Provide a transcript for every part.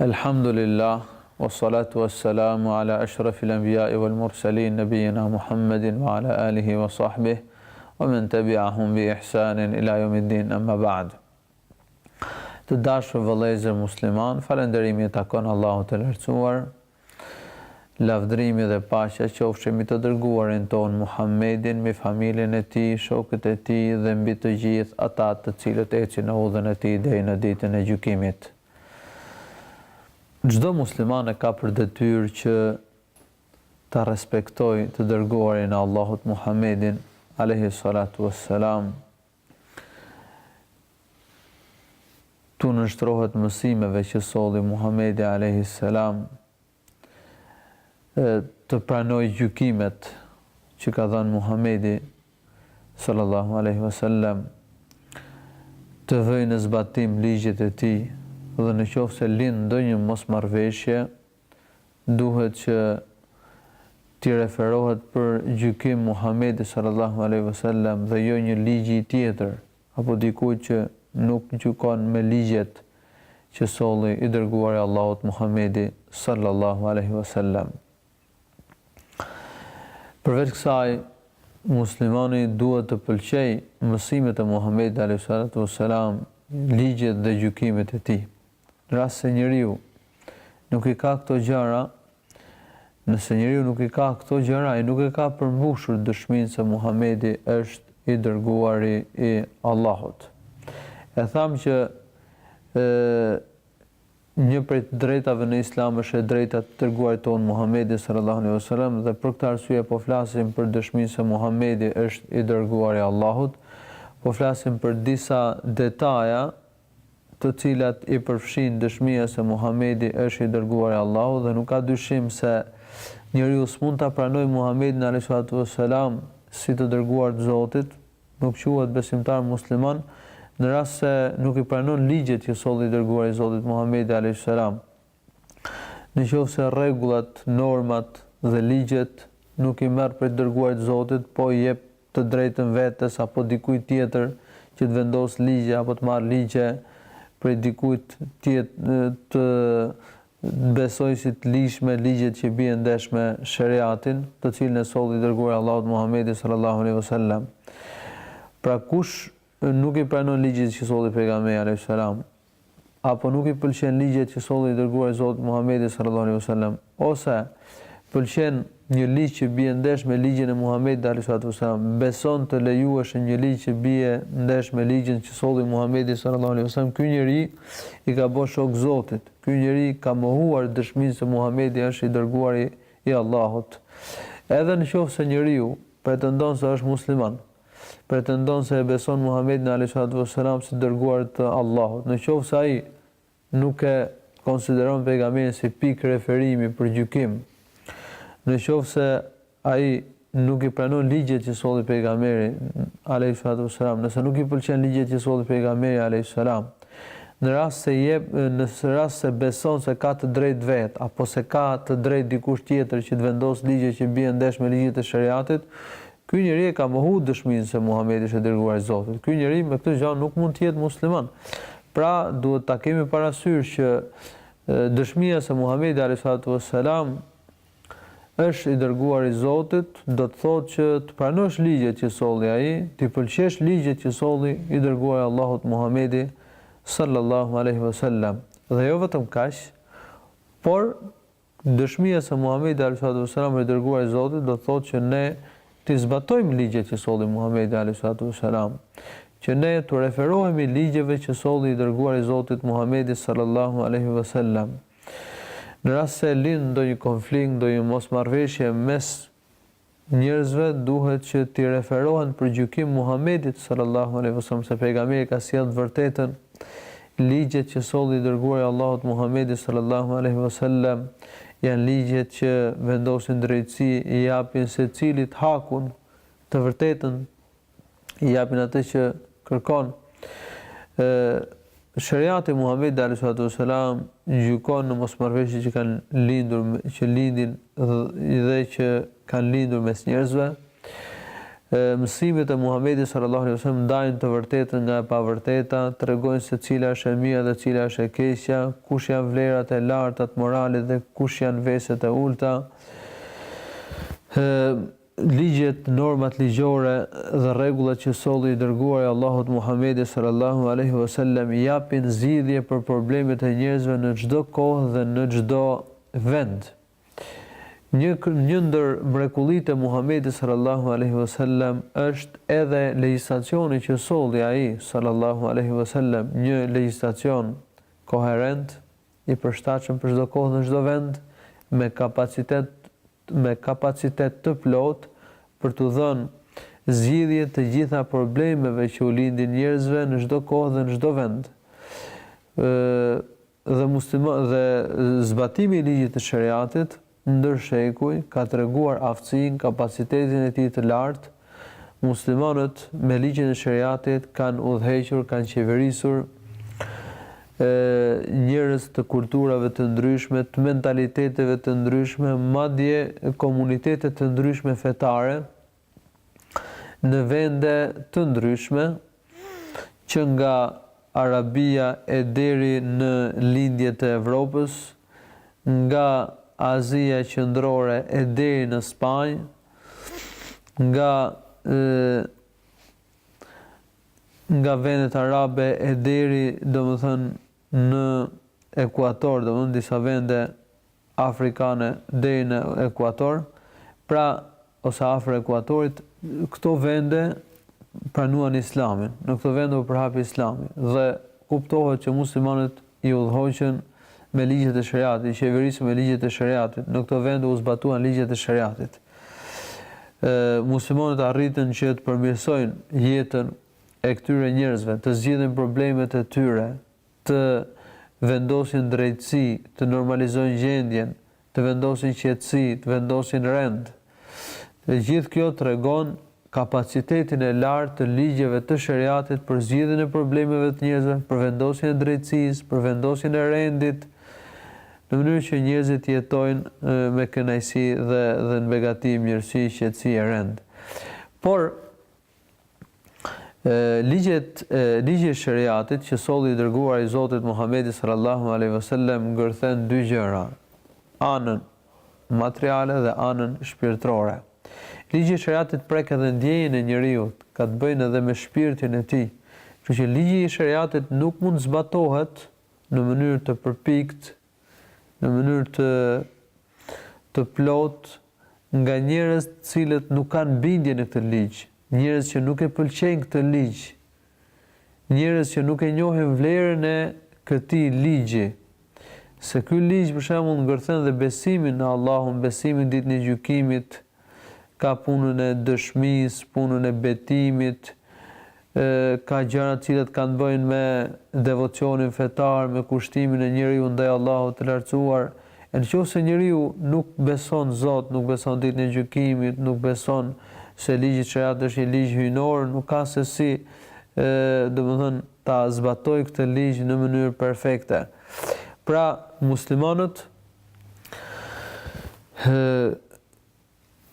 Elhamdulillah, wassalatu wassalamu ala ashrafil anbijai wal mursalin nabijina Muhammedin wa ala alihi wa sahbih wa men tabiahum bi ihsanin ila jomiddin amma ba'd. Të dashur vëllezër muslimanë, falënderimi i takon Allahut të Lartësuar, lavdërimi dhe paqja qofshin mbi të dërguarin tonë Muhammedin, mbi familjen e tij, shokët e tij dhe mbi të gjithë ata të cilët ecin në udhën e tij deri në ditën e gjykimit. Çdo musliman e ka për detyrë që ta respektojë të dërguarin e Allahut Muhammedin alejhi salatu was salam. T'u nënshtrohet mësimeve që solli Muhammedi alejhi salam. e të pranojë gjykimet që ka dhënë Muhamedi sallallahu alaihi wasallam të vëjë në zbatim ligjet e tij dhe në qoftë se lind ndonjë mosmarrëveshje duhet që t'i referohet për gjykim Muhamedit sallallahu alaihi wasallam dhe jo një ligji tjetër apo dikujt që nuk gjykon me ligjet që solli i Dërguari i Allahut Muhamedi sallallahu alejhi ve sellem. Përveç kësaj, muslimani duhet të pëlqejë mësimet e Muhamedit alejhi salatu ve selam, ligjet dhe gjykimet e tij. Në rast se njeriu nuk i ka këto gjëra, nëse njeriu nuk i ka këto gjëra, ai nuk e ka përmbushur dëshminë se Muhamedi është i dërguari i Allahut. E thamë që një prej të drejtave në Islam është e drejta e të dërguarit tonë Muhamedi sallallahu alaihi wasallam dhe për këtë arsye po flasim për dëshminë se Muhamedi është i dërguari i Allahut. Po flasim për disa detaja të cilat i përfshin dëshmia se Muhamedi është i dërguari i Allahut dhe nuk ka dyshim se njeriu s'mund ta pranojë Muhamedin alejhissalatu vesselam si të dërguar të Zotit, nuk quhet besimtar musliman, në rast se nuk i pranon ligjet që solli i dërguari i Zotit Muhamedi alejhisselam. Në qoftë se rregullat, normat dhe ligjet nuk i merr prej të dërguarit të Zotit, po i jep të drejtën vetes apo dikujt tjetër që të vendosë ligje apo të marrë ligje prej dikujt tjetër t'i besojë si të ligjshme ligjet që bien ndesh me Sheriatin, të cilin e solli i dërguari i Allahut Muhamedi sallallahu alejhi ve sellem. Pra kush nuk i pranon ligjet që solli Pejgamberi alejhi selam, Apo nuk i pëlqen ligjet që solli i dërguari i Zotit Muhamedi sallallahu alejhi ve sellem, ose pëlqen një ligj që bie ndesh me ligjin e Muhamedit alejhi salatu ve selam, beson të lejueshëm një ligj që bie ndesh me ligjin që solli Muhamedi sallallahu alejhi ve sellem, ky njeri i ka bo shok Zotit, ky njeri ka mohuar dëshminë se Muhamedi është i dërguari i Allahut. Edhe në qoftë se njeriu pretendon se është musliman, pretendon se e beson Muhamedin alejhisalatu vesselam si të dërguar të Allahut. Në qoftë se ai nuk e konsideron pejgamberin si pikë referimi për gjykim, në qoftë se ai nuk i pranon ligjet që solli pejgamberi alejhisalatu vesselam, nëse nuk i pëlqen ligjet që solli pejgamberi alejhisalam, në rast se jep, në rast se beson se ka të drejtë vetë apo se ka të drejtë dikush tjetër që të vendosë ligje që bien ndesh me ligjet e sheriatit, Ky njeri e ka mohu dëshminë se Muhamedi është i dërguar i Zotit. Ky njeri me këtë gjë nuk mund të jetë musliman. Pra, duhet ta kemi parasysh që dëshmia se Muhamedi alejhi salatu ves selam është i dërguar i Zotit, do të thotë që të pranosh ligjet që solli ai, t'i pëlqesh ligjet që solli i dërguari i Allahut Muhamedi sallallahu alejhi ve selam. Dhe jo vetëm kaq, por Dëshmia se Muhamedi alejhi salatu ve selam është i dërguar i Zotit do të thotë që ne t'i zbatojmë ligjet që solli Muhamedi alejhi salatu ve selam, që ne t'u referohemi ligjeve që solli i dërguari i Zotit Muhamedi sallallahu alejhi ve selam. Në rast se lind ndonjë konflikt, ndonjë mosmarrëveshje mes. Njerëzve duhet që t'i referohen për gjykim Muhamedit, sallallahu alejhi ve sellem, se pejgamberi ka sjellë të vërtetën, ligjet që solli i dërguari i Allahut Muhamedi, sallallahu alejhi ve sellem, janë ligjet që vendosin drejtësi, i japin secilit hakun, të vërtetën, i japin atë që kërkon. Ë Sheriati i Muhamedit alayhi salatu wasalam gjykon në mosmarrëveshje që kanë lindur që lindin dhe që kanë lindur mes njerëzve. Ë mësimet e Muhamedit sallallahu alaihi wasallam ndajnë të vërtetën nga e pavërteta, tregojnë se cila është e mira dhe cila është e keqja, kush janë vlerat e larta të moralit dhe kush janë veset e ulëta. Ë Ligjet, normat ligjore dhe rregullat që solli i Dërguari i Allahut Muhamedi sallallahu alejhi ve sellem japin zgjidhje për problemet e njerëzve në çdo kohë dhe në çdo vend. Një një ndër mrekullitë e Muhamedit sallallahu alejhi ve sellem është edhe legjislacioni që solli ai sallallahu alejhi ve sellem, një legjislacion koherent, i përshtatshëm për çdo kohë dhe çdo vend, me kapacitet me kapacitet të plotë për t'u dhënë zgjidhje të gjitha problemeve që u lindin njerëzve në çdo kohë dhe në çdo vend. Dhe musliman dhe zbatimi i ligjit të sheriatit ndër shekuj ka treguar aftësinë, kapacitetin e tij të lartë, Muslimanët me ligjin e sheriatit kanë udhëhequr, kanë qeverisur njerëz të kulturave të ndryshme, të mentaliteteve të ndryshme, madje komunitete të ndryshme fetare në vende të ndryshme, që nga Arabia e deri në lindje të Evropës, nga Azia Qendrore e deri në Spanjë, nga nga vendet arabe e deri, domethënë, në ekuator, domethënë në disa vende afrikane deri në ekuator, pra ose afër ekuatorit, këto vende pranuan islamin, në këto vende u përhapi islami dhe kuptohet që muslimanët i udhëhoqën me ligjet e sheriatit, i qeverisën me ligjet e sheriatit, në këto vende u zbatuan ligjet e sheriatit. Ë muslimanët arritën që të përmirësojnë jetën, e këtyre njerëzve, të zgjidhin problemet e tyre, të vendosin drejtësi, të normalizojnë gjendjen, të vendosin qetësi, të vendosin rend. E gjithë kjo tregon kapacitetin e lartë të ligjeve të sheriatit për zgjidhjen e problemeve të njerëzve, për vendosjen e drejtësisë, për vendosjen e rendit, në mënyrë që njerëzit të jetojnë me kënaqësi dhe dhe në begati, mirësi, qetësi e rend. Por, Ligjet, ligji i Sheriatit që solli i Dërguari i Zotit Muhamedi sallallahu alejhi ve sellem ngërthen dy gjëra, anën materiale dhe anën shpirtërore. Ligji i Sheriatit prek edhe ndjenjën e njeriut, ka të bëjnë edhe me shpirtin e tij. Kështu që ligji i Sheriatit nuk mund të zbatohet në mënyrë të përpiktë në mënyrë të të plotë nga njerëz të cilët nuk kanë bindje në këtë ligj, njerëz që nuk e pëlqejnë këtë ligj, njerëz që nuk e njohin vlerën e këtij ligji, se ky ligj për shembull ngërthen dhe besimin në Allahun, besimin ditën e gjykimit, ka punën e dëshmisë, punën e betimit, ka gjëra të cilat kanë të bëjnë me devocionin fetar, me kushtimin e njeriut ndaj Allahut të Lartësuar. E në qoftë se njeriu nuk beson Zot, nuk beson Ditën e Gjykimit, nuk beson se ligji i Sheriatit është një ligj hyjnor, nuk ka se si, domethënë, ta zbatojë këtë ligj në mënyrë perfekte. Pra, muslimanët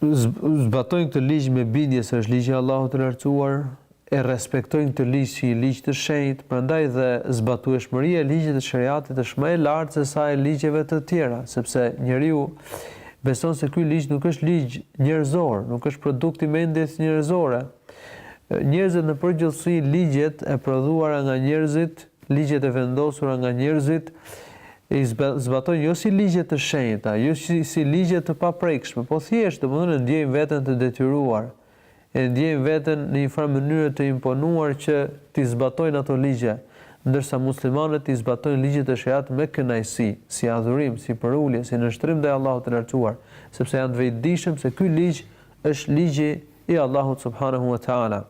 zbatojnë këtë ligj me bindje se është ligj i Allahut të lartësuar, e respektojnë këtë ligj si një ligj të shenjtë, prandaj dhe zbatueshmëria e ligjit të shariatit është më e lartë se sa e ligjeve të tjera, sepse njeriu beson se ky ligj nuk është ligj njerëzor, nuk është produkt i mendjes njerëzore. Njerëzit në përgjithësi ligjet e prodhuara nga njerëzit Ligjet e vendosura nga njerëzit i zbatojnë jo si ligje të shenjta, jo si ligje të paprekshme, po thjesht, domethënë e ndjejnë veten të detyruar, e ndjejnë veten në një farë mënyre të imponuar që t'i zbatojnë ato ligje, ndërsa muslimanët i zbatojnë ligjet e shariatit me kënaqësi, si adhurim, si përulje, si nënshtrim ndaj Allahut të Lartësuar, sepse janë të vetëdijshëm se ky ligj është ligji i Allahut subhanehu wa ta'ala.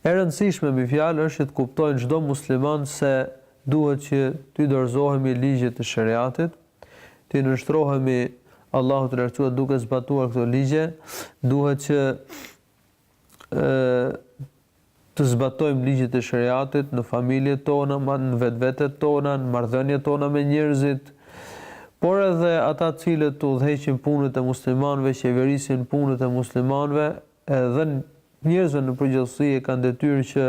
E rëndësishme me fjalë është që të kuptojë çdo musliman se duhet që t'i dorëzohemi ligjit të sheriatit, t'i nënshtrohemi Allahut të Lartësuar duke zbatuar këto ligje, duhet që të zbatojmë ligjet e sheriatit në familjet tona, në vetvetet tona, në marrëdhëniet tona me njerëzit, por edhe ata të cilët udhëheqin punët e muslimanëve, qeverisin punët e muslimanëve, edhe njerëzve në përgjithësi e kanë detyrë që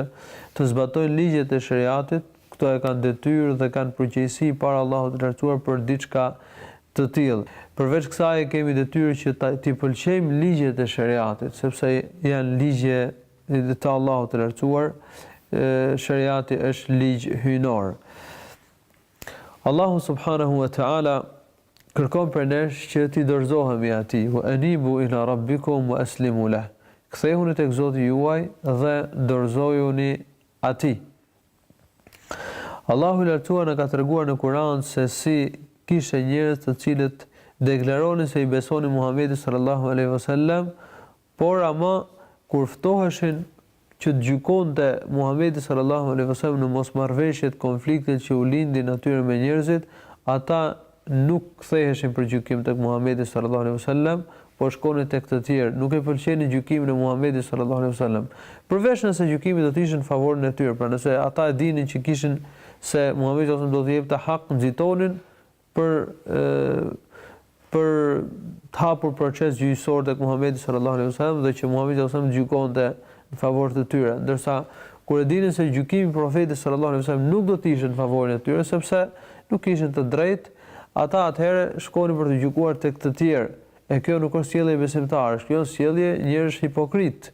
të zbatojnë ligjet e sheriatit, këto e kanë detyrë dhe kanë përgjegjësi para Allahut të Lartësuar për diçka të tillë. Përveç kësaj e kemi detyrë që t'i pëlqejmë ligjet e sheriatit, sepse janë ligje të Allahut të Lartësuar, sheriati është ligj hyjnor. Allahu subhanehu ve teala kërkon prej nesh që t'i dorëzohemi Atij, "Wa anibu ila Rabbikum wa aslimu leh", Kthehuni tek Zoti juaj dhe dorëzojuni Atij. Allahu i Lartësuar na ka treguar në Kur'an se si kishte njerëz të cilët deklaronin se i besonin Muhamedit sallallahu alejhi wasallam, Por ama kur ftoheshin që të gjykonte Muhamedi sallallahu alejhi ve sellem në mosmarrëveshjet, konfliktet që u lindin atyre me njerëzit, ata nuk ktheheshin për gjykim tek Muhamedi sallallahu alejhi ve sellem, por shkonin tek të tjerë, nuk e pëlqenin gjykimin e Muhamedit sallallahu alejhi ve sellem. Përveç nëse gjykimi do të ishte në favorin e tyre, pra nëse ata e dinin që kishin se Muhamedi sallallahu alejhi ve sellem do t'u jepte hak, nxitonin për për të hapur proces gjyqësor tek Muhamedi sallallahu alejhi ve sellem dhe që Muhamedi sallallahu alejhi ve sellem gjykonte në favor të tyre, ndërsa kur e dinin se gjykimi i Profetit sallallahu alejhi ve sellem nuk do të ishte në favorin e tyre sepse nuk kishin të drejtë, ata atëherë shkonin për të gjykuar tek të tjerë. E kjo nuk është sjellje e besimtarësh, kjo është sjellje e njerëzish hipokritë.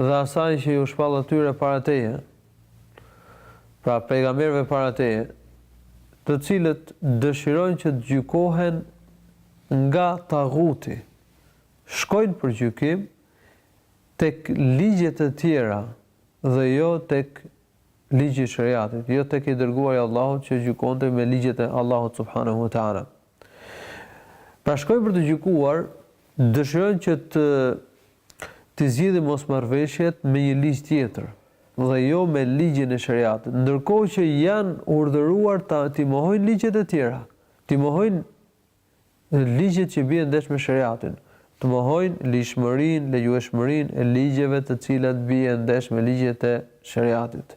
dhe asaj që iu shpall atyre para teje, pra pejgamberëve para teje, të cilët dëshirojnë që të gjykohen nga taghuti, shkojnë për gjykim tek ligje të tjera dhe jo tek ligji i sheriatit, jo tek i dërguari i Allahut që gjykonte me ligjet e Allahut subhanehu teala. Pra shkojnë për të gjykuar, dëshirojnë që t'i zgjidhin mosmarrëveshjet me një ligj tjetër dhe jo me ligjin e sheriatit, ndërkohë që janë urdhëruar ta t'i mohojnë ligjet e tjera, t'i mohojnë ligjet që bien ndesh me sheriatin, të mohojnë ligjshmërinë, lejueshmërinë e ligjeve të cilat bien ndesh me ligjet e sheriatit.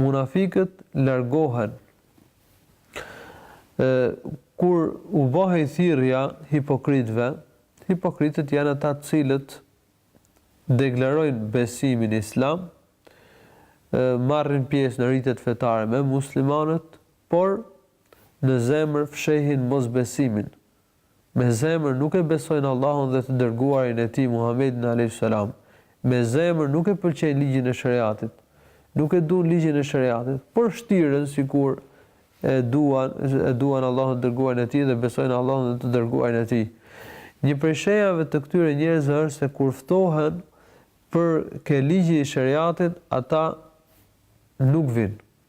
Munafikët largohen. E, kur u bëhej thirrja hipokritëve, hipokritët janë ata të cilët deklarojnë besimin islam, marrin pjesë në ritet fetare me muslimanët, por në zemër fshehin mosbesimin, Me zemër nuk e besojnë Allahun dhe të Dërguarin e Tij Muhammedin alejhis selam. Me zemër nuk e pëlqejnë ligjin e sheriatit. Nuk e duan ligjin e sheriatit, por shtiren sikur e duan e duan Allahun dhe të Dërguarin e Tij dhe besojnë në Allahun dhe të Dërguarin e Tij. Një prej shenjave të këtyre njerëzve është se kur ftohen për te ligji i sheriatit ata nuk vijnë.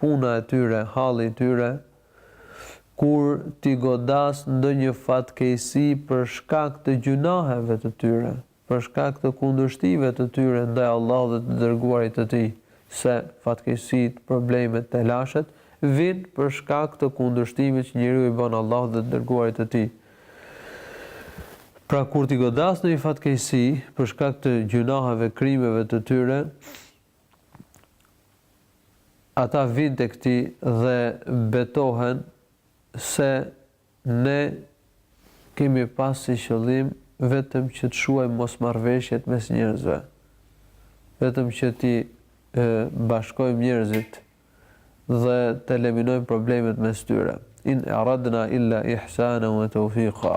puna e tyre, halli i tyre, kur t'i godasë ndonjë fatkeqësi për shkak të gjynaheve të tyre, për shkak të kundërshtive të tyre ndaj Allahut dhe të Dërguarit të Tij, se fatkeqësitë, problemet, telashet, vijnë për shkak të kundërshtimit që njeriu i bën Allahut dhe të Dërguarit të Tij. Pra kur t'i godasë ndonjë fatkeqësi për shkak të gjynaheve, krimeve të tyre, Ata vijnë tek ti dhe betohen se ne kemi pas si qëllim vetëm që të shuajmë mosmarrëveshjet mes njerëzve, vetëm që t'i bashkojmë njerëzit dhe të eliminojmë problemet mes tyre. In aradna illa ihsanan wa tawfiqa.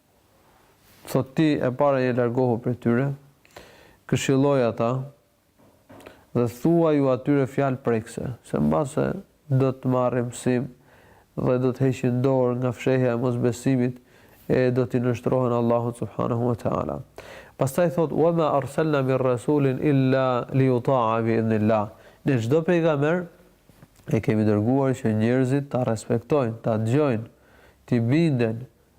Thotë ti e para je largohu prej tyre, këshilloji ata dhe thuaju atyre fjalë prekëse, se mbase do të marrin mësim dhe do të heqin dorë nga fshehja e mosbesimit e do t'i nënshtrohen Allahut subhanehu ve teala. Pastaj thotë wa ma arsalna mir rasulin illa li yuta'a bi idhnillah. Ne çdo pejgamber e kemi dërguar që njerëzit ta respektojnë, ta dëgjojnë, t'i binden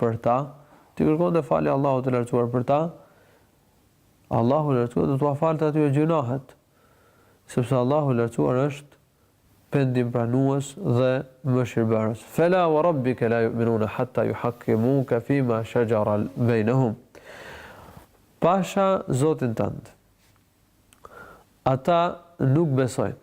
për ta, t'i kërkonte falje Allahut të Lartësuar për ta, Allahu i Lartësuar do t'ua falte atyre gjynahet, sepse Allahu i Lartësuar është pendimpranues dhe mëshirbërës. Fela wa rabbike la yu'minuna hatta yuhakkimuka fima shajara bainahum. Pasha Zotin tënd. Ata nuk besojnë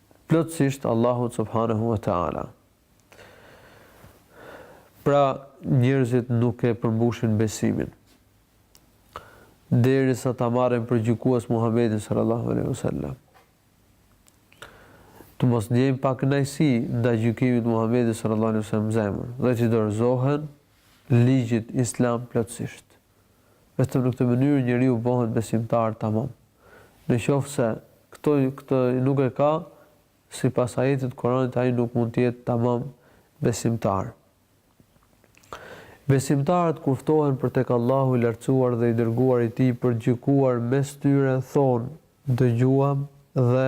plotësisht Allahu subhanehu ve teala. Pra, njerëzit nuk e përmbushin besimin derisa ta marrin për gjykues Muhamedin sallallahu alaihi wasallam. Të mos ndjejnë pakënaqësi ndaj gjykimit të Muhamedit sallallahu alaihi wasallam në zemër dhe t'i dorëzohen ligjit islam plotësisht. Vetëm në këtë mënyrë njeriu bëhet besimtar tamam. Në qoftë se këto këto nuk e ka, sipas ajetit të Kuranit ai nuk mund të jetë tamam besimtar. Besimtarët kur ftohen për tek Allahu i Lartësuar dhe i Dërguari i Tij për të gjykuar mes tyre thonë, Dëgjuam dhe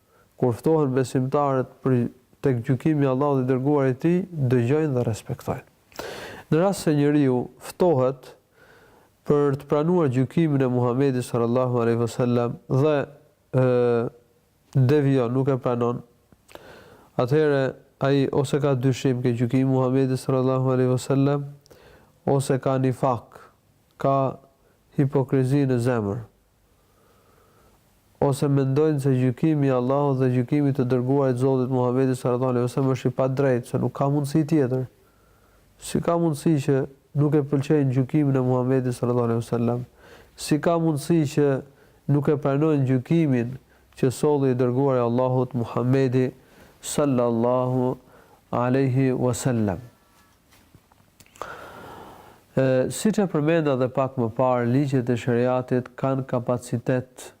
Kur ftohen besimtarët për tek gjykimi i Allahut dhe i Dërguarit të Tij, dëgjojnë dhe respektojnë. Në rast se njeriu ftohet për të pranuar gjykimin e Muhamedit sallallahu alejhi ve sellem dhe devijon, nuk e pranon, atëherë ai ose ka dyshim ke gjykimi i Muhamedit sallallahu alejhi ve sellem, ose ka nifak, ka hipokrizi në zemër. ose mendojnë se gjykimi i Allahut dhe gjykimi i të dërguarit Zotit Muhammedi sallallahu alejhi ve sellem është i padrejtë, se nuk ka mundësi tjetër. Si ka mundësi që nuk e pëlqejnë gjykimin e Muhammedit sallallahu alejhi ve sellem? Si ka mundësi që nuk e pranojnë gjykimin që solli i dërguari i Allahut Muhammedi sallallahu alejhi ve sellem? E, siç e përmenda dhe pak më parë, ligjet e sheriatit kanë kapacitet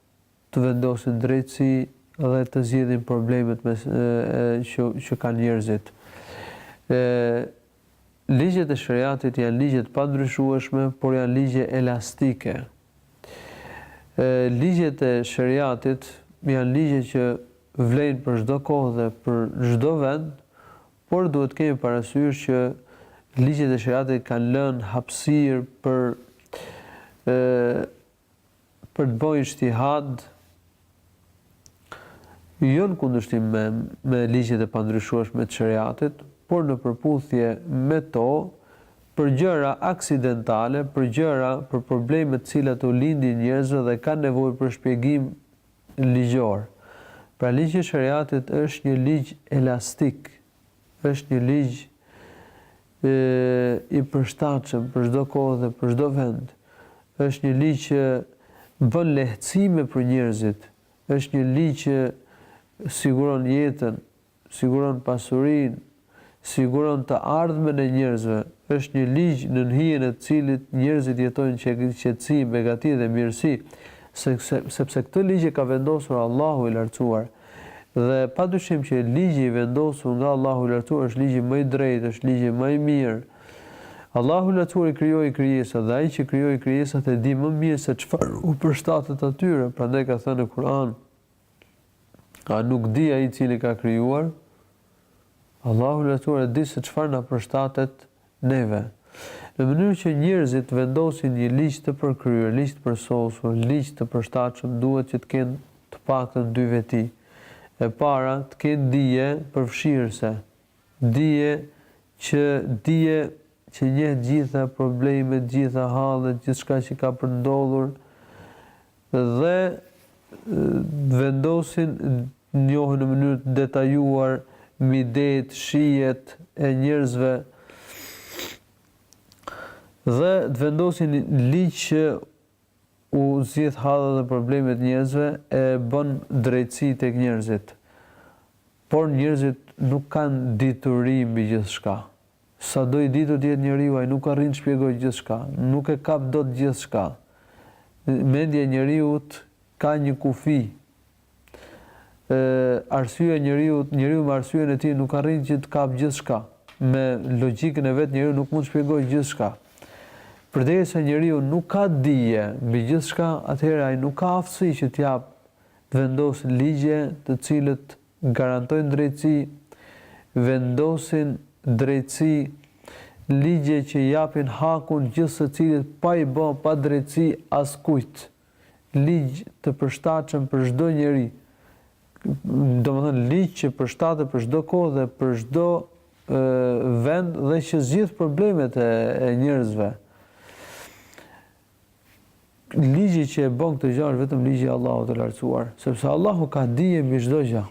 të vendosin drejtësi dhe të zgjidhin problemet me, e, që, që kanë njerëzit. E, ligjet e sheriatit janë ligje të pandryshueshme, por janë ligje elastike. E, ligjet e sheriatit janë ligje që vlejnë për çdo kohë dhe për çdo vend, Por duhet të kemi parasysh që ligjet e shariatit kanë lënë hapësirë për për të bërë ixhtihad jo në kundërshtim me me ligjet e pandryshueshme të shariatit, por në përputhje me to, për gjëra aksidentale, për gjëra, për probleme të cilat u lindin njerëzve dhe kanë nevojë për shpjegim ligjor. Pra ligji i sheriatit është një ligj elastik, është një ligj i përshtatshëm për çdo kohë dhe për çdo vend. Është një ligj që bën lehtësime për njerëzit, është një ligj që siguron jetën, siguron pasurinë, siguron të ardhmen e njerëzve, është një ligj nën hijen e të cilit njerëzit jetojnë në qetësi, begati dhe mirësi, sepse këtë ligj e ka vendosur Allahu i Lartësuar. Dhe padyshim që ligji i vendosur nga Allahu i Lartësuar është ligji më i drejtë, është ligji më i mirë. Allahu i Lartësuar i krijoi krijesat dhe ai që krijoi krijesat e di më mirë se çfarë u përshtatet atyre, prandaj ka thënë në Kur'an, A nuk di Ai i Cili ka krijuar? Allahu i Lartësuar e di se çfarë na përshtatet neve. Në mënyrë që njerëzit të vendosin një ligj të përkryer, ligj të përsosur, ligj të përshtatshëm duhet që të kenë të paktën dy veti. E para, të kenë dije përfshirëse, dije që dije që njeh të gjitha problemet, të gjitha hallet, gjithçka që ka për të ndodhur, Dhe të vendosin, njohin në mënyrë të detajuar midetë, shijet e njerëzve dhe të vendosin ligj që u zgjidh hallet dhe problemet njerëzve e bën drejtësi tek njerëzit por njerëzit nuk kanë dituri mbi gjithçka. Sado i ditur të jetë njeriu, ai nuk arrin të shpjegojë gjithçka, nuk e kap dot gjithçka. Mendja e njeriut ka një kufi. Arsyeja e njeriut, njeriu me arsyeën e tij nuk arrin që të kapë gjithçka. Me logjikën e vet njeriu nuk mund të shpjegojë gjithçka. Përderisa njeriu nuk ka dije mbi gjithçka, atëherë ai nuk ka aftësi që të japë, të vendosë ligje të cilët garantojnë drejtësi, vendosin drejtësi, ligje që japin hakun gjithsecilit pa i bë padrejtësi askujt, ligj të përshtatshëm për çdo njeri, domethënë ligj që përshtatet për çdo kohë dhe për çdo vend dhe që zgjidh problemet e njerëzve. Ligji që e bën këtë gjë është vetëm ligji i Allahut të Lartësuar, sepse Allahu ka dije mbi çdo gjë.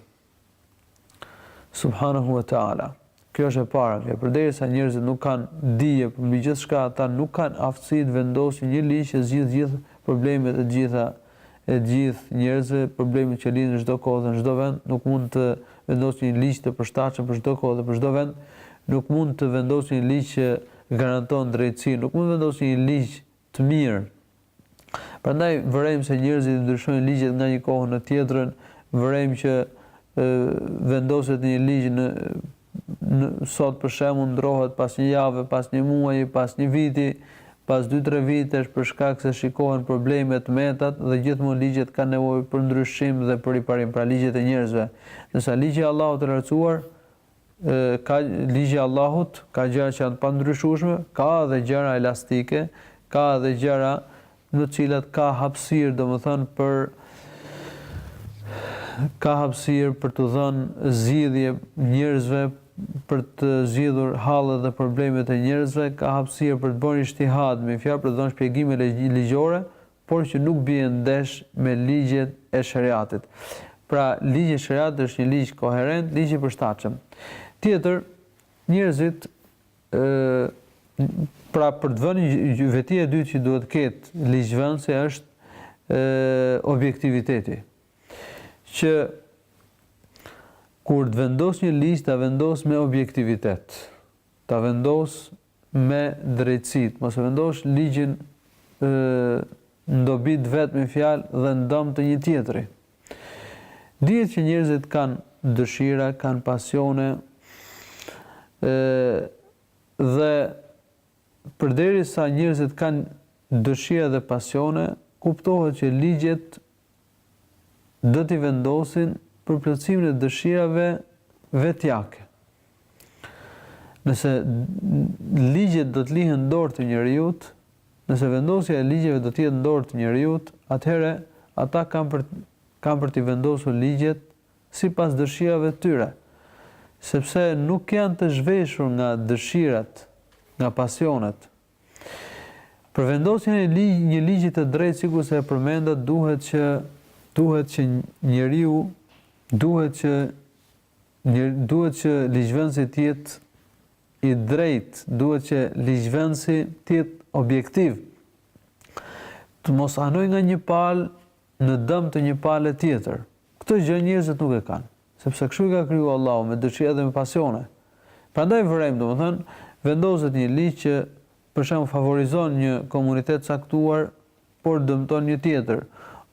Subhanahu wa ta'ala. Kjo është e para, e përderisa njerëzit nuk kanë dije mbi gjithçka, ata nuk kanë aftësi të vendosin një ligj që zgjidh gjithë problemet e të gjitha e të gjithë njerëzve, problemet që lindin në çdo kohë dhe në çdo vend, nuk mund të vendosë një ligj të përshtatshëm për çdo kohë dhe për çdo vend, nuk mund të vendosë një ligj që garanton drejtësinë, nuk mund të vendosë një ligj të mirë. Prandaj vërejmë se njerëzit i ndryshojnë ligjet nga një kohë në tjetrën, vërejmë që vendoset një ligj në Sot për shembull ndrohet pas një jave, pas një muaji, pas një viti, pas dy tre vitesh për shkak se shikohen probleme, të metat dhe gjithmonë ligjet kanë nevojë për ndryshim dhe për riparim, pra ligjet e njerëzve. Ndërsa ligji i Allahut të Lartësuar ka ligji i Allahut ka gjëra që janë të pandryshueshme, ka edhe gjëra elastike, ka edhe gjëra në të cilat ka hapësirë, domethënë për ka hapësirë për të dhënë zgjidhje njerëzve për të zgjidhur hallet dhe problemet e njerëzve, ka hapësirë për të bërë ixhtihad, me një fjalë për të dhënë shpjegime ligjore, por që nuk bien ndesh me ligjet e sheriatit. Pra, ligji i sheriatit është një ligj koherent, ligj i përshtatshëm. Tjetër, njerëzit Pra për të vënë vetia e dytë që duhet të ketë ligjvënësi është objektiviteti. Që kur të vendosë një ligj, ta vendosë me objektivitet. Ta vendosë me drejtësi, të mos e vendosë ligjin në dobi të vet me një fjalë dhe në dëm të një tjetri. Dihet që njerëzit kanë dëshira, kanë pasione dhe përderisa njerëzit kanë dëshira dhe pasione, kuptohet që ligjet do t'i vendosin për plotësimin e dëshirave vetjake. Nëse ligjet do të lihen në dorë të njeriut, Nëse vendosja e ligjeve do të jetë në dorë të njeriut, atëherë ata kanë për kanë për t'i vendosur ligjet sipas dëshirave të tyre, sepse nuk janë të zhveshur nga dëshirat, nga pasionet. Për vendosjen e një ligji të drejtë sikurse e përmenda duhet që duhet që njeriu duhet që duhet që ligjvënësi të jetë i drejtë, duhet që ligjvënësi të jetë objektiv, të mos anojë nga një palë në dëm të një pale tjetër. Këtë gjë njerëzit nuk e kanë, sepse kështu i ka krijuar Allahu me dëshira dhe me pasione. Prandaj vërejmë, domethënë, vendoset një ligj që për shembull favorizon një komunitet të caktuar, por dëmton një tjetër,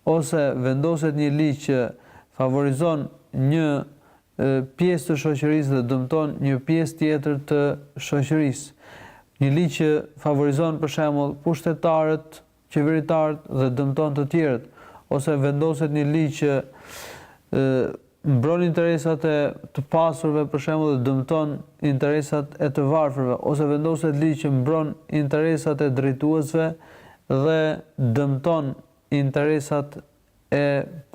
ose vendoset një ligj që favorizon një pjesë të shoqërisë dhe dëmton një pjesë tjetër të shoqërisë. Një ligj që favorizon për shembull pushtetarët, qeveritarët dhe dëmton të tjerët, ose vendoset një ligj që mbron interesat e të pasurve për shembull dhe dëmton interesat e të varfërve, ose vendoset ligj që mbron interesat e drejtuesve dhe dëmton interesat e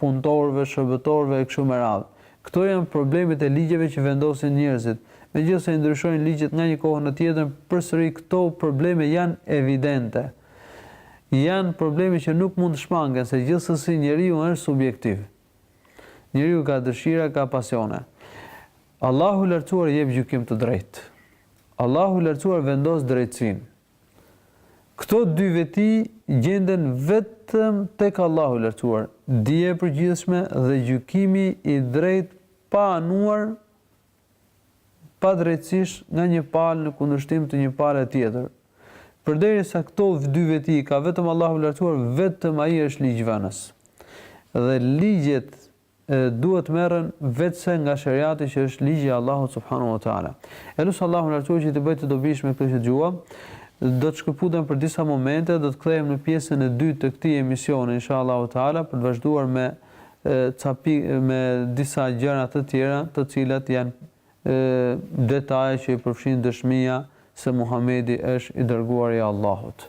punëtorëve, shërbëtorëve e kështu me radhë. Këto janë problemet e ligjeve që vendosin njerëzit. Megjithëse i ndryshojnë ligjet nga një kohë në tjetër, përsëri këto probleme janë evidente. Janë probleme që nuk mund të shmangen, se gjithsesi njeriu është subjektiv. Njeriu ka dëshira, ka pasione. Allahu i Lartësuar jep gjykim të drejtë. Allahu i Lartësuar vendos drejtësinë. Këto dy veti gjenden vetëm tek Allahu i Lartësuar, Dija e Përgjithshme dhe gjykimi i drejtë pa anuar padrejtësisht nga një palë në kundërshtim të një pale tjetër. Përderisa këto dy veti i ka vetëm Allahu i Lartësuar, vetëm Ai është Ligjvënës. Dhe ligjet duhet të merren veçse nga sheriati që është ligji i Allahut subhanahu wa taala. E lus Allahun e Lartësuar që të bëjë të dobishme këtë që dëgjuam. Do të shkëputem për disa momente, do të kthehem në pjesën e dytë të këtij emisioni inshallah taala për të vazhduar me ca me disa gjëra të tjera, të cilat janë detaje që i përfshin dëshmia se Muhamedi është i dërguari i Allahut.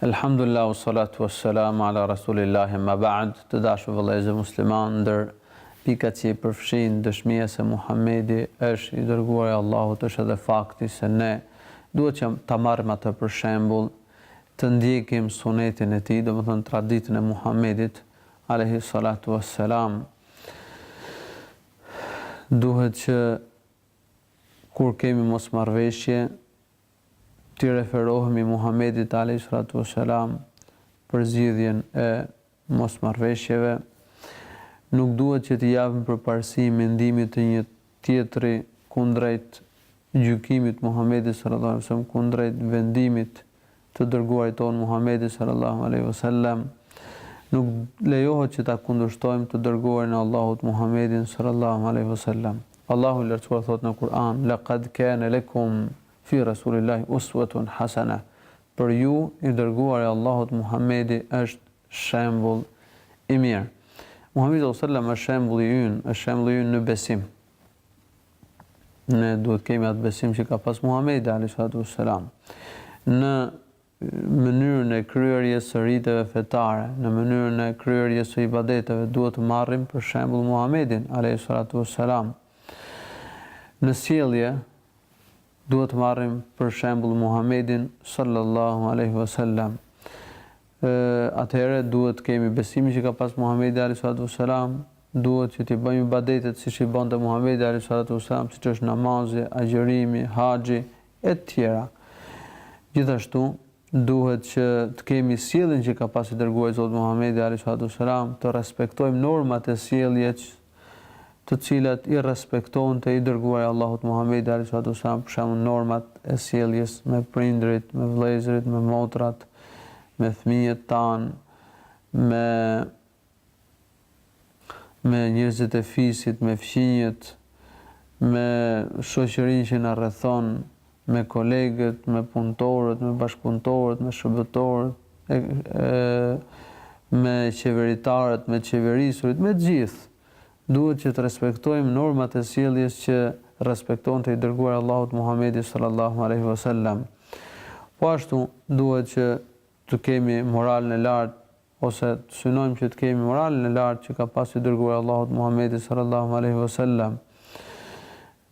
Elhamdulillah wassalatu wassalam ala rasulillahi emma ba'd të dashur vëllezër muslimanë ndër pikat që i përfshin dëshmia se Muhamedi është i dërguari i Allahut është edhe fakti se ne duhet që ta marrim atë për shembull të ndjekim sunetin e tij domethënë traditën e Muhamedit alaihi salatu wassalam duhet që kur kemi mosmarrëveshje t'i referohemi Muhamedit alejhi ssalatu ue sselam për zgjidhjen e mosmarrëveshjeve, nuk duhet që t'i japim përparësi mendimit të një tjetri kundrejt gjykimit të Muhamedit sallallahu alejhi ue sellem, kundrejt vendimit të Dërguarit tonë Muhamedit sallallahu alejhi ue sellem. Nuk lejohet që ta kundërshtojmë të Dërguarin e Allahut Muhamedin sallallahu alejhi ue sellem. Allahu i Lartësuar thotë në Kur'an, Laqad kane lekum fi Rasulillahi uswatun hasana, Për ju, i Dërguari i Allahut Muhamedi është shembull i mirë. Muhamedi sallallahu alejhi ve sellem është shembulli ynë, është shembulli ynë në besim. Ne duhet të kemi atë besim që ka pas Muhamedi alejhi salatu vesselam. Në mënyrën e kryerjes së riteve fetare, në mënyrën e kryerjes së ibadeteve, duhet të marrim për shembull Muhamedin, alejhi salatu ue selam. Në sjellje, duhet të marrim për shembull Muhamedin, sallallahu alejhi ve sellem. Atëherë duhet të kemi besimin që ka pas Muhamedi, alejhi salatu ue selam, duhet që të bëjmë ibadetet siç i bënte Muhamedi, alejhi salatu ue selam, siç është namazi, agjërimi, haxhi, etj. Gjithashtu, duhet që të kemi sjelljen që ka pas i dërguari i Zotit Muhamedi, alejhi salatu ue selam, të respektojmë normat e sjelljes të cilat i respektonte i dërguari i Allahut Muhamedi, alejhi salatu ue selam, për shembull normat e sjelljes me prindërit, me vëllezërit, me motrat, me fëmijët tanë, me me njerëzit e fisit, me fqinjët, me shoqërinë që na rrethon, me kolegët, me punëtorët, me bashkëpunëtorët, me shërbëtorët, e, e, me qeveritarët, me të qeverisurit, me të gjithë. Duhet që të respektojmë normat e sjelljes që respektonte i dërguari i Allahut Muhamedi sallallahu alaihi wasallam. Po ashtu, duhet që të kemi moralin e lartë ose të synojmë që të kemi moralin e lartë që ka pas i Dërguari i Allahut Muhamedi sallallahu alejhi ve sellem.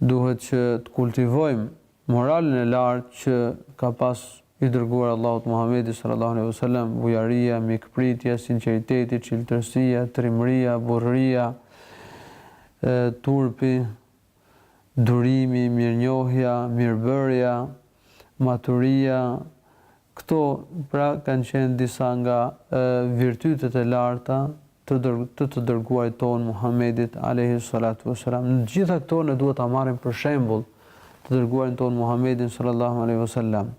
Duhet që të kultivojmë moralin e lartë që ka pas i Dërguari i Allahut Muhamedi sallallahu alejhi ve sellem, bujaria, mikpritja, sinqeriteti, çiltërsia, trimëria, burrëria, turpi, durimi, mirënjohja, mirëbërja, maturia, këto pra kanë qenë disa nga virtytet e larta të të të dërguarit tonë Muhammedit alejhi ssalatu ue sselam. Në të gjitha këto ne duhet ta marrim për shembull të dërguarin tonë Muhammedin sallallahu alejhi ue sellam.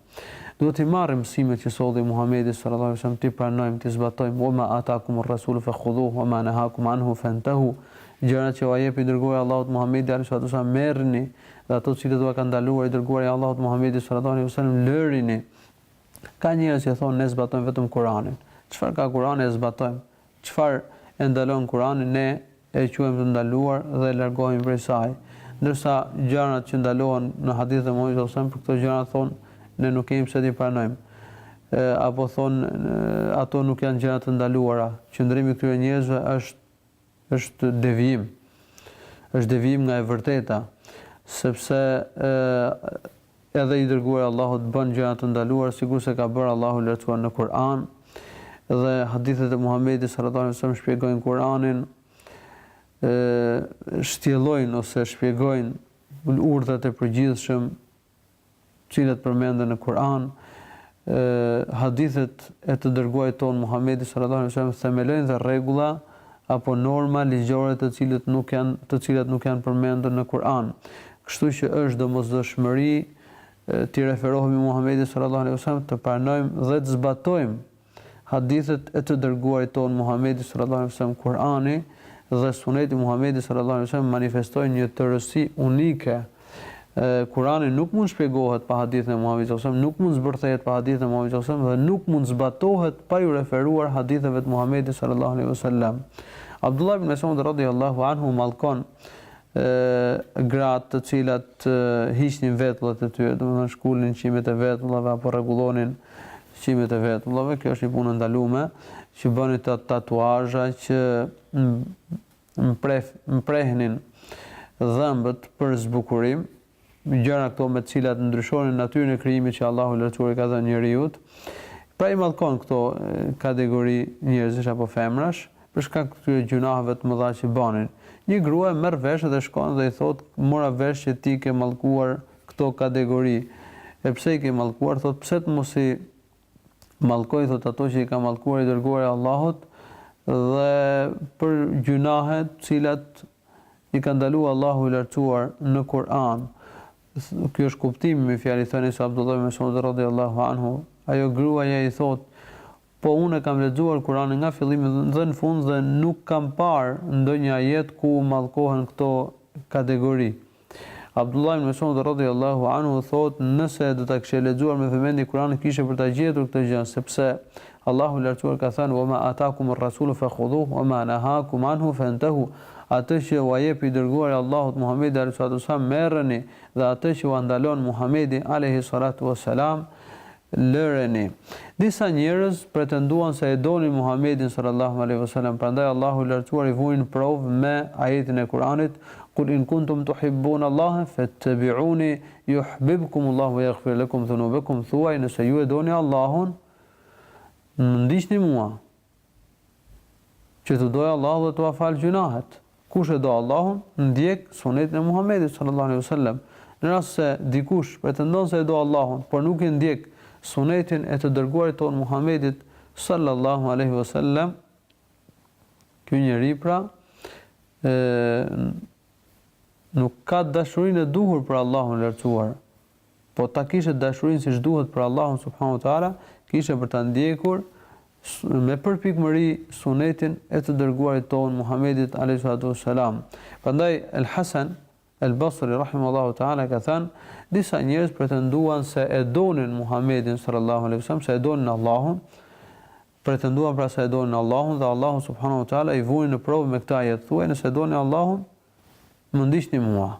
Duhet t'i marrim mësimet që solli Muhamedi sallallahu alejhi ve sellem, t'i pranojmë, t'i zbatojmë, "Wa ma atakum ar-rasulu fakhudhuhu wa ma nahakum anhu fantahu", Gjërat që ua jep i Dërguari i Allahut Muhamedi alejhi salatu wassalam merrini dhe ato të cilat ua ka ndaluar i Dërguari i Allahut Muhamedi sallallahu alejhi ve sellem lërini. Ka njerëz që thonë ne zbatojmë vetëm Kuranin. Çfarë ka Kurani e zbatojmë, çfarë e ndalon Kurani ne e quajmë të ndaluar dhe largohemi prej saj, ndërsa gjërat që ndalohen në hadithe të Muhamedit sallallahu alejhi ve sellem për këto gjëra thonë ne nuk kemi pse t'i pranojmë, apo thonë ato nuk janë gjëra të ndaluara, qëndrimi i këtyre njerëzve është është devijim, është devijim nga e vërteta, sepse Edhe i Dërguari i Allahut bën gjëra të ndaluara sikurse ka bërë Allahu i Lartësuar në Kur'an, dhe hadithet e Muhamedit sallallahu alejhi ve sellem shpjegojnë Kur'anin, shtjellojnë ose shpjegojnë urdhrat e përgjithshëm të cilat përmenden në Kur'an, Hadithet e të Dërguarit tonë Muhamedi sallallahu alejhi ve sellem themelojnë dhe rregulla apo norma ligjore të cilët nuk janë të cilat nuk janë përmendur në Kur'an. Kështu që është domosdoshmëri t'i referohemi Muhamedit sallallahu alejhi ve sellem, të pranojmë dhe të zbatojmë hadithet e të Dërguarit tonë Muhamedi sallallahu alejhi ve sellem. Kur'ani dhe Suneti i Muhamedit sallallahu alejhi ve sellem manifestojnë një tërësi unike Kurani nuk mund shpjegohet pa hadithin e Muhamedit sallallahu alajhi wasallam, nuk mund zbërthehet pa hadithin e Muhamedit sallallahu alajhi wasallam dhe nuk mund zbatohet pa ju referuar haditheve të Muhamedit sallallahu alajhi wasallam. Abdullah ibn Mes'ud radhiyallahu anhu mallkoi gratë të cilat hiqnin vetullat e tyre, domethënë shkulnin qimet e vetullave apo rregullonin qimet e vetullave, kjo është një punë e ndalume, që bënin tatuazha që mprehnin dhëmbët për zbukurim, gjëra këto me të cilat ndryshonin natyrën e krijimit që Allahu i Lartësuar i ka dhënë njeriut. Pra i mallkoi këto kategori njerëzish apo femrash për shkak të këtyre gjynaheve të mëdha që bënin. Një grua e merr vesh dhe shkon dhe i thotë, "Mora vesh që ti ke mallkuar këto kategori." E pse i ke mallkuar? Thotë, "Pse të mos i mallkoj thotë ato që i ka mallkuar i dërguari i Allahut dhe për gjynahe të cilat i ka ndaluar Allahu i lartësuar në Kur'an. Ky është kuptimi i fjalës së Anas Abdullah ibn Mas'ud radhiyallahu anhu. Ajo gruaja i thotë Po unë e kam lexuar Kur'anin nga fillimi deri në fund dhe nuk kam parë ndonjë ajet ku mallkohen këto kategori. Abdullah ibn Mes'ud radhiyallahu anhu thotë, nëse do ta kishe lexuar me vëmendje Kur'anin kishe për ta gjetur këtë gjë, sepse Allahu i Lartësuar ka thënë: "Wa ma atakum ar-rasulu fakhudhuhu wa ma nahakum anhu fantahu." Atë që ua jep i dërguari i Allahut Muhamedi alayhi salatu wassalam merreni dhe atë që ua ndalon Muhamedi alayhi salatu wassalam Lëreni. Disa njerëz pretenduan se e donin Muhamedin sallallahu alejhi ve selem, prandaj Allahu i Lartësuar i vuri në provë me ajetin e Kur'anit, Kul in kuntum tuhibbun'Allahe fettabi'uni yuhbibkumullahu ve yaghfir lekum dhunubekum, Thuaj, nëse ju e doni Allahun, më ndiqni mua. Që t'ju dojë Allahu dhe t'ua falë gjynahet. Kush e do Allahun, ndjek sunetin e Muhammedit, sallallahu alejhi ve sellem. Në rast se dikush pretendon se e do Allahun, por nuk e ndjek sunetin e të Dërguarit tonë Muhammedit, sallallahu alejhi ve sellem, ky njeri pra nuk ka dashurinë e duhur për Allahun e Lartësuar, Po ta kishe dashurinë siç duhet për Allahun subhanahu wa ta'ala, kishe për ta ndjekur me përpikmëri sunetin e të dërguarit tonë Muhammedit alejhi salatu wa salam. Prandaj El Hasan El Basri rahimahullahu ta'ala ka thënë, disa njerëz pretenduan se e donin Muhammedin sallallahu alejhi wa salam, se e donin Allahun, pretenduan pra se e donin Allahun dhe Allahu subhanahu wa ta'ala i vuri në provë me këtë ajet, thuaj nëse doni Allahun, më ndiqni mua.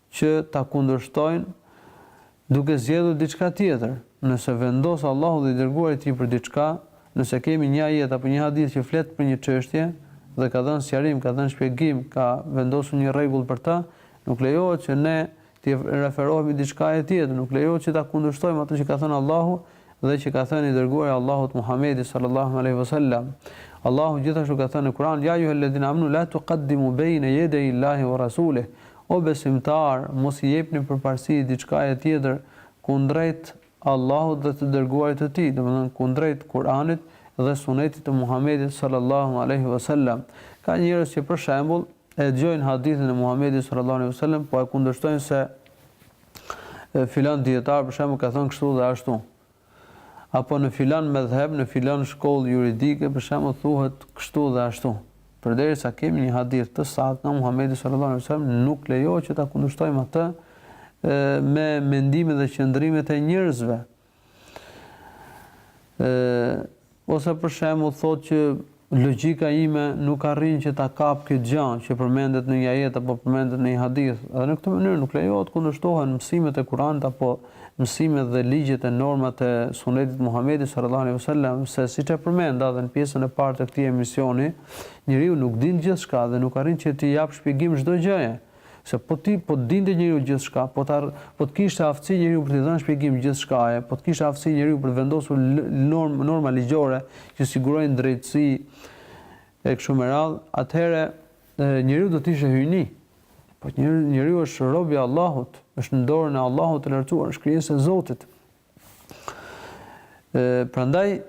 që ta kundërshtojnë duke zgjedhur diçka tjetër, nëse vendos Allahu dhe i Dërguari i Tij për diçka, nëse kemi një ajet apo një hadith që flet për një çështje dhe ka dhënë sqarim, ka dhënë shpjegim, ka vendosur një rregull për të, nuk lejohet që ne t'i referohemi diçkaje tjetër, nuk lejohet që ta kundërshtojmë atë që ka thënë Allahu dhe që ka thënë i dërguari i Allahut Muhamedi sallallahu alejhi ve sellem Allahu gjithashtu ka thënë në Kur'an ja ejuha alladhina amanu la tuqaddimu baina yaday Allahi wa rasulih o besimtarë mos i jepni përparësi diçkaje tjetër kundrejt Allahut dhe të dërguarit të tij domethënë kundrejt Kur'anit dhe sunetit të Muhamedit sallallahu alaihi wasallam. Ka njerëz që për shembull e dëgjojnë hadithin e Muhamedit sallallahu alaihi wasallam, po e kundërshtojnë se filan dijetar për shembull ka thënë kështu dhe ashtu. Apo në filan medhheb, në filan shkollë juridike për shembull thuhet kështu dhe ashtu. Përderisa kemi një hadith të saktë nga Muhamedi sallallahu alaihi wasallam, nuk lejohet që ta kundërshtojmë atë me mendimet dhe qëndrimet e njerëzve. Ë ose për shembull thotë që logjika ime nuk arrin që ta kapë këtë gjë që përmendet në një ajet apo përmendet në një hadith. Dhe në këtë mënyrë nuk lejohet të kundërshtohen mësimet e Kuranit apo mësimet dhe ligjet e normat e Sunetit të Muhamedit sallallahu alaihi wasallam, se siç e përmenda dhe në pjesën e parë të këtij emisioni, njeriu nuk din gjithçka dhe nuk arrin që t'i japë shpjegim çdo gjëje. Se po ti, po të dinte njeriu gjithçka, po ta, po të kishte aftësi njeriu për t'i dhënë shpjegim gjithçkaje, po të kishte aftësi njeriu për të vendosur norm, norma ligjore që sigurojnë drejtësi e kështu me radhë, atëherë njeriu do të ishte hyjni. Po njeriu, njeriu është rob i Allahut, është në dorën e Allahut të lartësuar, është krijesë e Zotit. Ë prandaj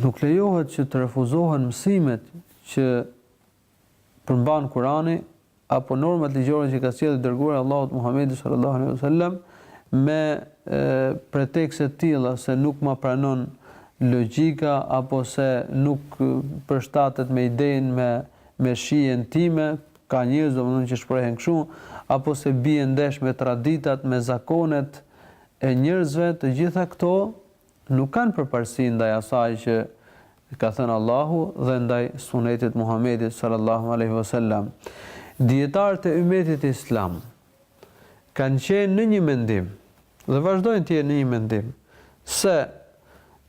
nuk lejohet që të refuzohen mësimet që përmban Kurani apo normat ligjore që ka sjellë i dërguari i Allahut Muhamedi sallallahu alaihi wasallam me pretekse të tilla se nuk ma pranon logjika apo se nuk përshtatet me idenë me me shijen time, ka njerëz domethënë që shprehen kështu, apo se bie ndesh me traditat, me zakonet e njerëzve, të gjitha këto nuk kanë përparësi ndaj asaj që ka thënë Allahu dhe ndaj Sunetit të Muhammedit sallallahu alejhi ve selam. Dijetarët e Ymmetit Islam kanë qenë në një mendim dhe vazhdojnë të jenë në një mendim se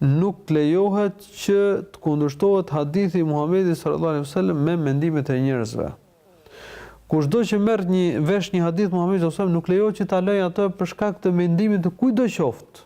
nuk lejohet që të kundërshtohet hadithi i Muhammedit sallallahu alejhi ve selam me mendimet e njerëzve. Kushdo që merr vesh një hadith Muhammedit sallallahu alejhi ve selam nuk lejohet që ta lërë atë për shkak të mendimit të kujtdo qoftë.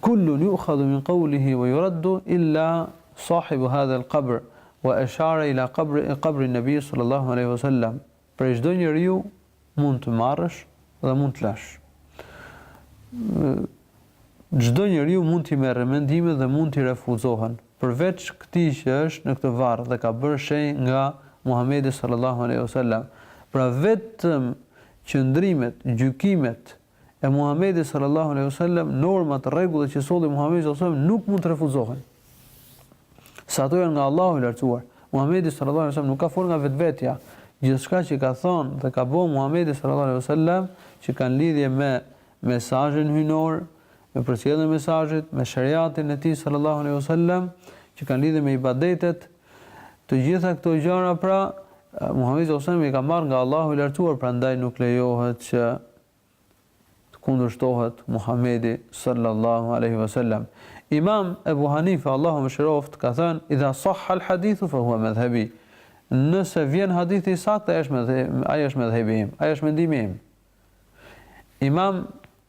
Kullun yu'khadhu min qawlihi wa yuraddu illa sahibu hadha al-qabr, wa ashara ila qabr an-nabi sallallahu alejhi wa sallam, Prej çdo njeriu mund të marrësh dhe mund të lësh. Çdo njeriu mund t'i merren mendime dhe mund t'i refuzohen, përveç këtij që është në këtë varr dhe ka bërë shenjë nga Muhamedi sallallahu alejhi wa sallam. Pra vetëm qëndrimet, gjykimet, e Muhamedit sallallahu alejhi ve sellem, normat, rregullat që solli Muhamedi sallallahu alejhi ve sellem nuk mund të refuzohen. Se ato janë nga Allahu i lartësuar. Muhamedi sallallahu alejhi ve sellem nuk ka folur nga vetvetja. Gjithçka që ka thënë dhe ka bënë Muhamedi sallallahu alejhi ve sellem, që kanë lidhje me mesazhin hyjnor, me përcjelljen e mesazhit, me shariatin e tij sallallahu alejhi ve sellem, që kanë lidhje me ibadetet, Të gjitha këto gjëra pra, Muhamedi sallallahu alejhi ve sellem i ka marrë nga Allahu i Lartësuar, prandaj nuk lejohet që të kundërshtohet Muhamedi sallallahu alejhi ve sellem. Imam Ebu Hanife, Allahu e mëshiroftë, ka thënë: "Idha sahha al-hadithu fa huwa madhhabi." Nëse vjen hadithi i saktë, ai është ai është medhhebi im, ai është mendimi im. Imam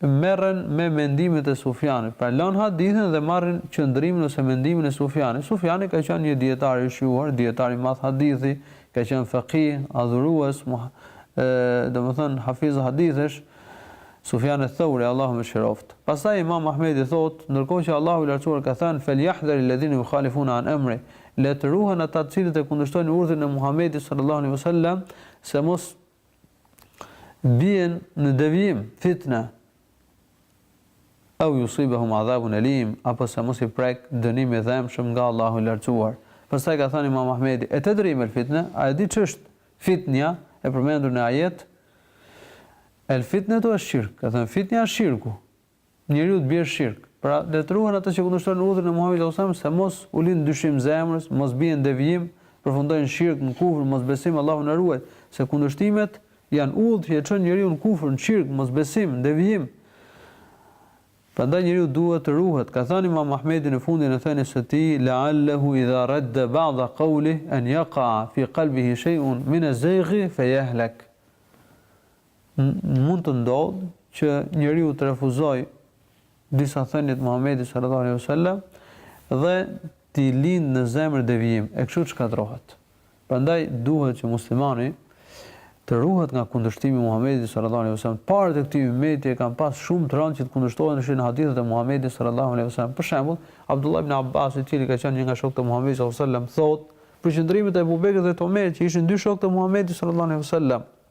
merren me mendimet e Sufjanit, pra lënë hadithin dhe marrin qëndrimin ose mendimin e Sufjanit. Sufjani ka qenë një dijetar i shquar, dijetar i madh hadithi, ka qenë fekih, adhurues, domethënë hafiz hadithesh, Sufjan eth-Thauri, Allahu e mëshiroftë. Pastaj Imam Ahmedi thotë, ndërkohë që Allahu i Lartësuar ka thënë, Fel-yahdhari llazina yukhalifuna an amri, le të ruhen ata të cilët e kundërshtojnë urdhrin e Muhamedit, sallallahu alejhi ve sellem, se mos bien në devijim, fitne, au yusibahum adhabun alim, apo se mos i prek dënim i dhembshëm nga Allahu i Lartësuar. Pastaj ka thënë Imam Ahmedi, e tedri mel fitne, a e di ç'është fitnja e përmendur në ajet? El fitnetu esh-shirk, ka thënë fitnja është shirku. njeriu të bjerë në shirk. Pra, le të ruhen ata që kundërshtojnë urdhrin e Muhamedit sallallahu alejhi ve sellem se mos u lind dyshim në zemër, mos bien në devijim, përfundojnë në shirk, në kufër, në mosbesim, Allahu na ruaj, se kundërshtimet janë udhë që e çon njeriun në kufër, në shirk, mosbesim, në devijim. Prandaj njeriu duhet të ruhet, ka thënë Imam Ahmedi në fundin e thënies së tij, la'allahu idha radda ba'da qawlihi an yaqa'a fi qalbihi shay'un min az-zayg fa yahlak. Mund të ndodhë që njeriu të refuzojë disa thënie të Muhamedit sallallahu alaihi wasallam dhe t'i lindë në zemër devijim, e kështu shkatërrohet. Prandaj duhet që muslimani të ruhet nga kundërshtimi i Muhamedit sallallahu alaihi wasallam. Parët e këtij ymmeti e kanë pas shumë të rëndë që të kundërshtoheshin hadithet e Muhamedit sallallahu alaihi wasallam. Për shembull, Abdullah ibn Abbas, i cili ka qenë një nga shokët e Muhamedit sallallahu alaihi wasallam, thotë për qëndrimet e Abu Bekrit dhe të Omerit, që ishin dy shokë të Muhamedit sallallahu alaihi wasallam.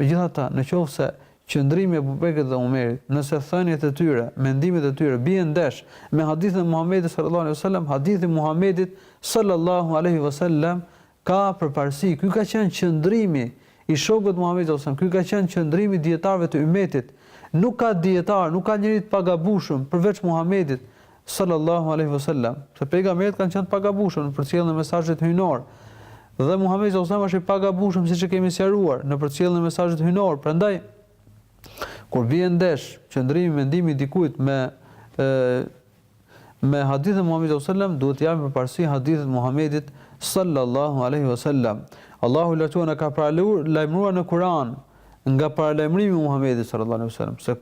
Megjithatë, në qoftë se qëndrimi i Abu Bekrit dhe Omerit, nëse thëniet e tyre, mendimet e tyre bien ndesh me hadithin e Muhamedit sallallahu alejhi ve sellem, hadithi i Muhamedit sallallahu alejhi ve sellem ka përparësi. Ky ka qenë qëndrimi i shokëve të Muhamedit sallallahu alejhi ve sellem, ky ka qenë qëndrimi i dijetarëve të ymmetit. Nuk ka dijetar, nuk ka njeri të pagabueshëm përveç Muhamedit Sallallahu alejhi ve sellem, se pejgamberët kanë qenë të pagabushëm në përcjelljen e mesazhit hyjnor. Dhe Muhamedi sallallahu alejhi ve sellem është i pagabushëm siç e kemi sqaruar në përcjelljen e mesazhit hyjnor. Prandaj kur bie ndesh qëndrimi mendimi i dikujt me e, me hadithin e Muhamedit sallallahu alejhi ve sellem, duhet t'i japim përparësi hadithit të Muhamedit sallallahu alejhi ve sellem. Allahu i lartuar na ka paralajmëruar në Kur'an nga paralajmërimi i Muhamedit sallallahu alejhi ve sellem se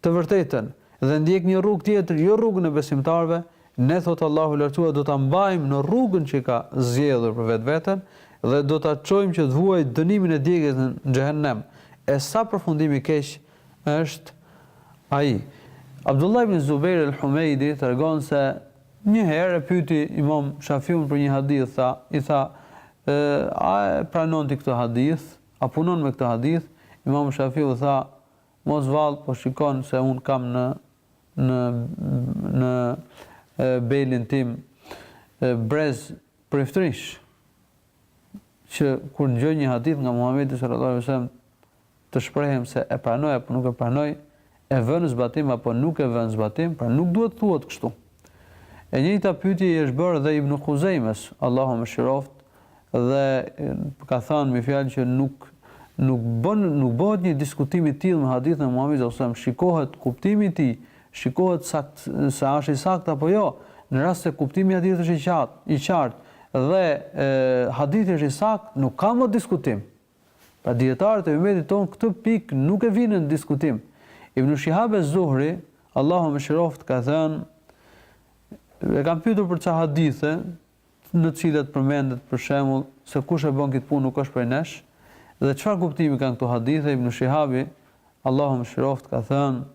Të vërtetën, dhe ndjek një rrugë tjetër, jo rrugën e besimtarëve, Ne, thotë Allahu i Lartësuar, do ta mbajmë në rrugën që ka zgjedhur për vetveten dhe do ta çojmë që të vuajë dënimin e djegjes në xhehenem. E sa përfundim i keq është ai! Abdullah ibn Zubejr el-Humejdi tregon se një herë e pyeti Imam Shafiun për një hadith, tha, i tha, A e pranon ti këtë hadith? A punon me këtë hadith? Imam Shafiu tha, Mos vallë po shikon se unë kam në në në belin tim brez priftërish që kur ndëgjoj një hadith nga Muhamedi sallallahu alaihi wasallam të shprehem se e pranoj apo nuk e pranoj, e vë në zbatim apo nuk e vë në zbatim, pra nuk duhet thuhet kështu. E njëjta pyetje i është bërë dhe Ibn Khuzaimës, Allahu e mëshiroftë, dhe ka thënë me fjalë që nuk nuk bën nuk bëhet një diskutim i tillë me hadithin e Muhamedit sallallahu alajhi wasallam, shikohet kuptimi i tij, shikohet saktë se a është i saktë apo jo. Në rast se kuptimi i hadithit është i qartë, i qartë dhe e, hadithi është i saktë, nuk ka më diskutim. Pra dijetarët e ymetit tonë këtë pikë nuk e vinë në diskutim. Ibn Shihab ez-Zuhri, Allahu e mëshiroftë, ka thënë, e kanë pyetur për ca hadithe, në të cilat përmendet për shembull se kush e bën këtë punë nuk është prej nesh, dhe çfarë kuptimi kanë këto hadithe, Ibn Shihabi, Allahu e mëshiroftë, ka thënë,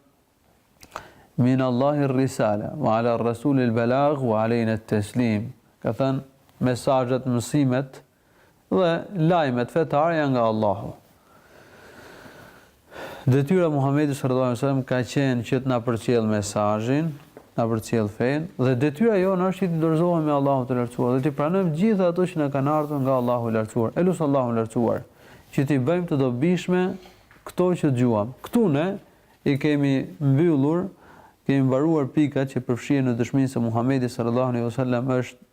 Min Allahi rrisala, wa ala rrasuli lbelag, wa alejna teslim. Ka thënë, mesazhet, mësimet, Dhe lajmet fetare janë nga Allahu. Detyra e Muhamedit sallallahu alaihi wasallam ka qenë që të na përcjellë mesazhin, të na përcjellë fenë dhe detyra jonë është që të dorëzohemi Allahut të Lartësuar dhe të pranojmë gjithë ato që na kanë ardhur nga Allahu i Lartësuar. E lus Allahun e Lartësuar që t'i bëjmë të dobishme këto që dëgjuam. Këtu ne i kemi mbyllur, kemi mbaruar pikat që përfshihen në dëshminë se Muhamedi sallallahu alaihi wasallam është